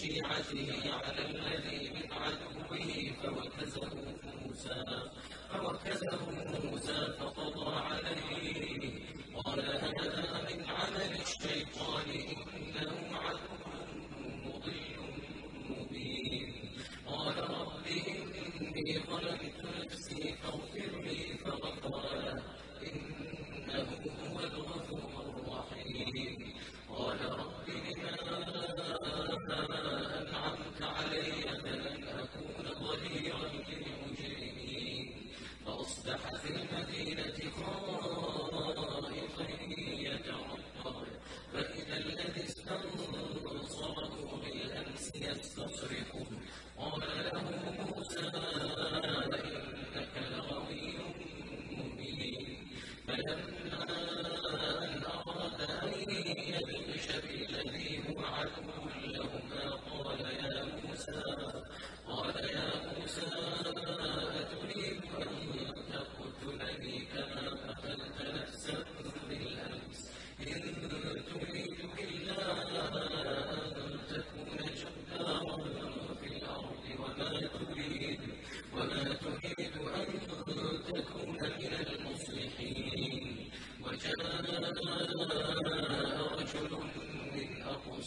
شيعته على الذي من عدوه فوكزه موسى فوكزه موسى فقضى عليه قال هذا من عمل الشيطان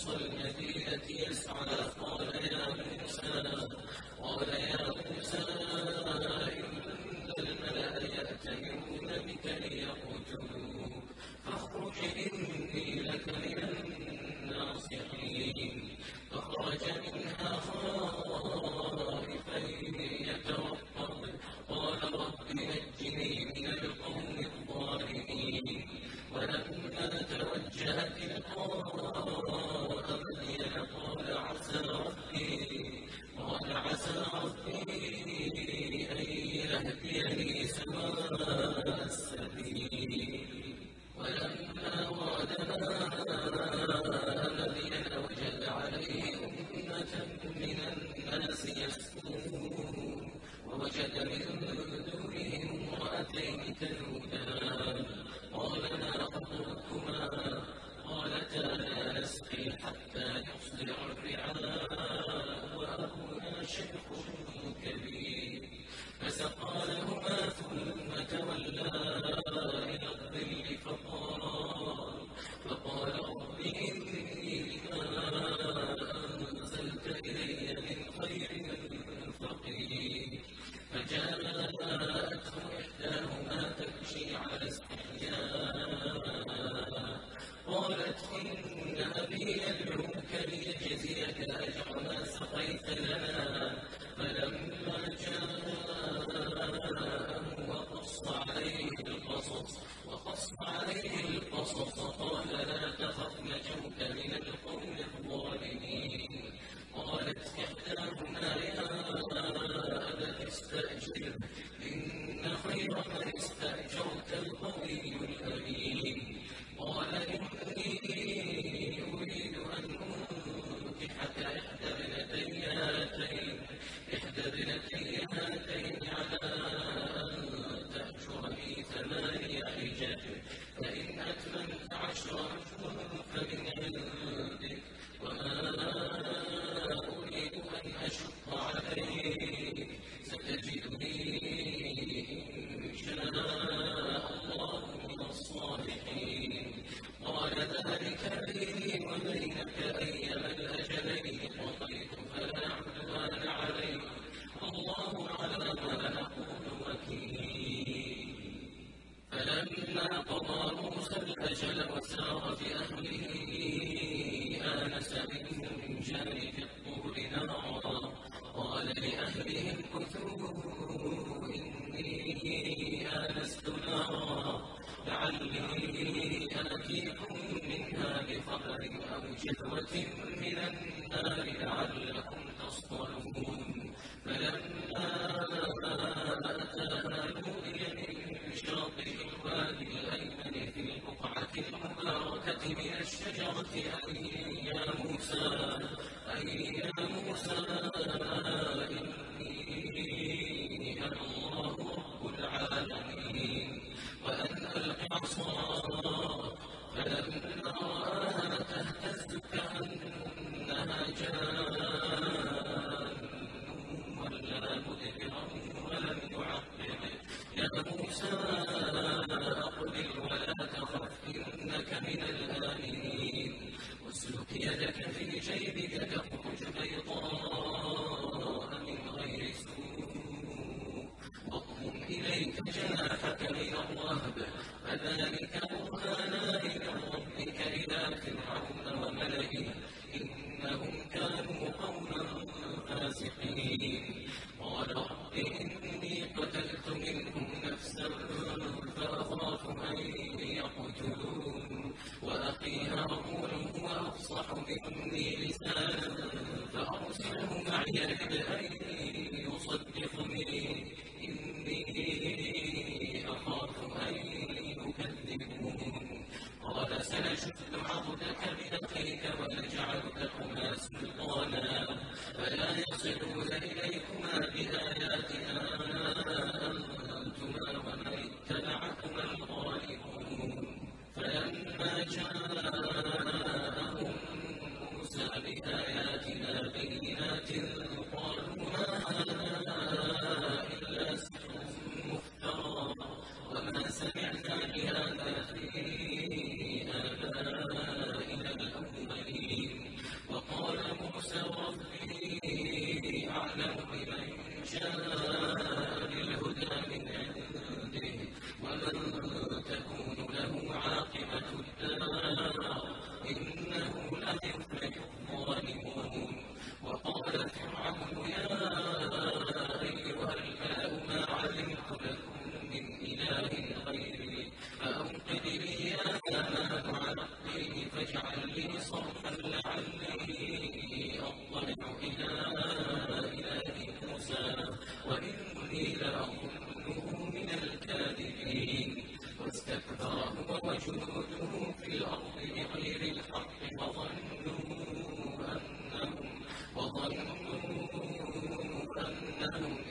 الصلب التي يسعى فإن أتممت عشرا منها بخبر أو من النار لعلكم تصطلون. فلما أتاها نودي من شاطئ الوادي الأيمن في البقعة المباركة من الشجرة أي يا موسى أي يا موسى إن شاء الله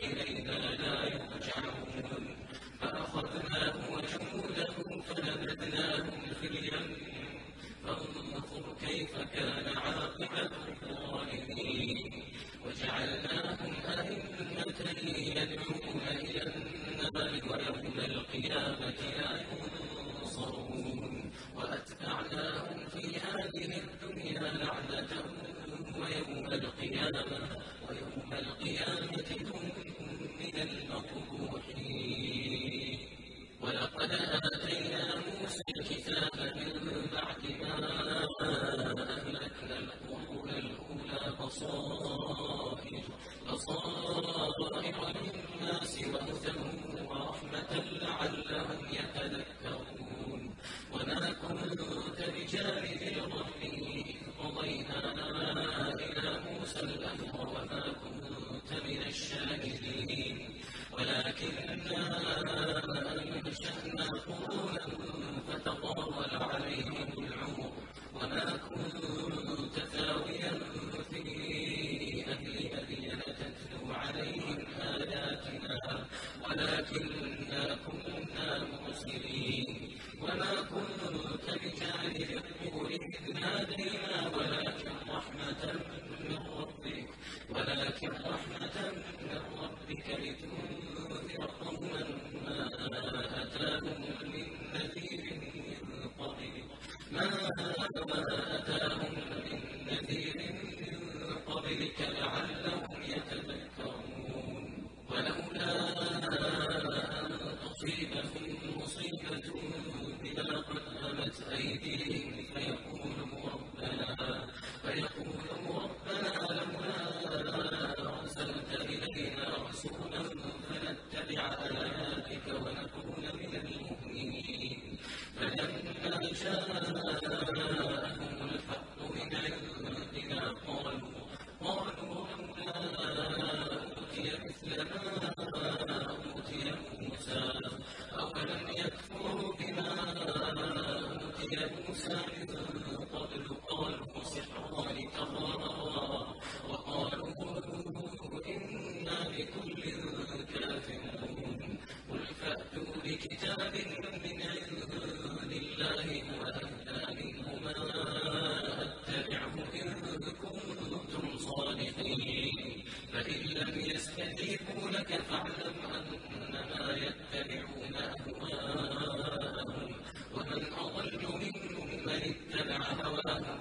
إلينا لا يرجعون بصائر بصائر للناس وهدى ورحمة لعلهم يهتدون ولم يكفروا بما أوتي موسى من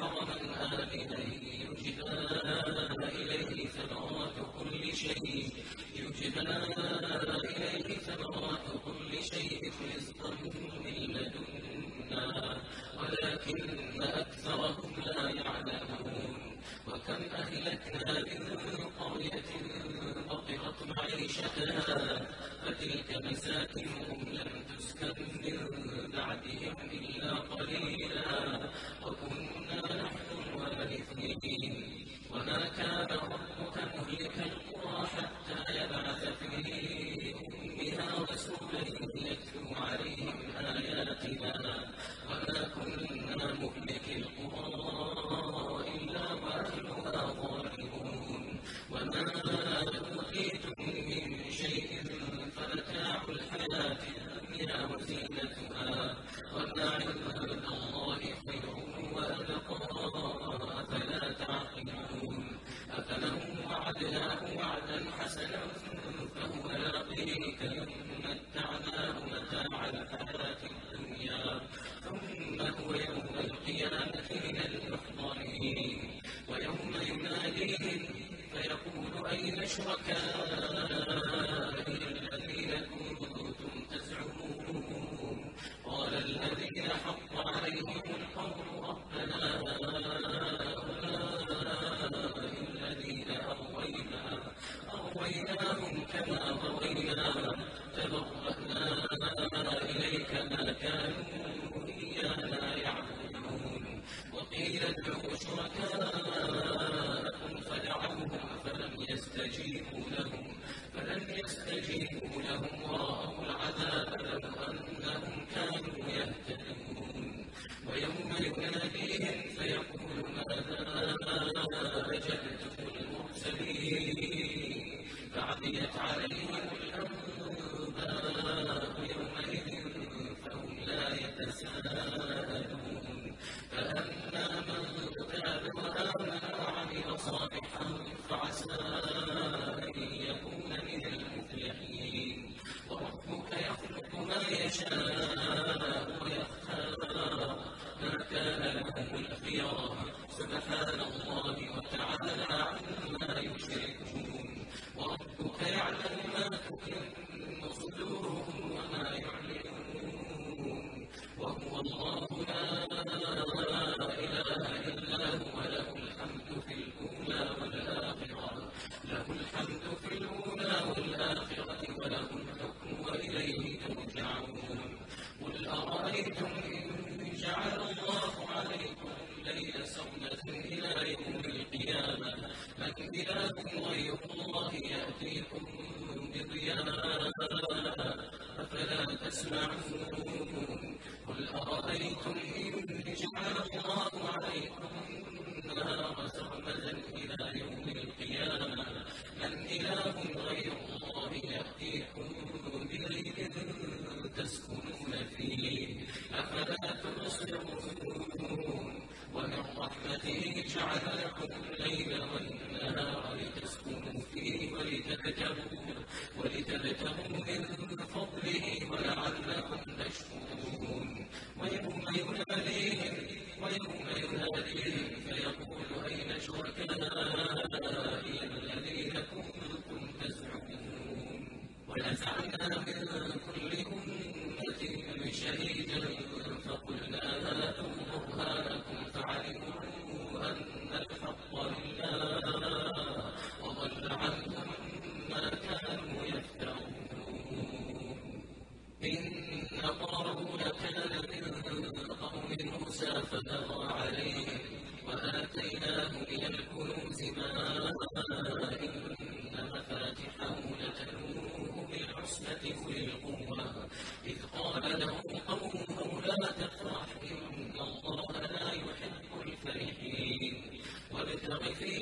حرما آمنا Amén. الحسنة أولي القوة إذ قال لهم قومه لا تفرح إن الله لا يحب الفرحين وابتغ فيه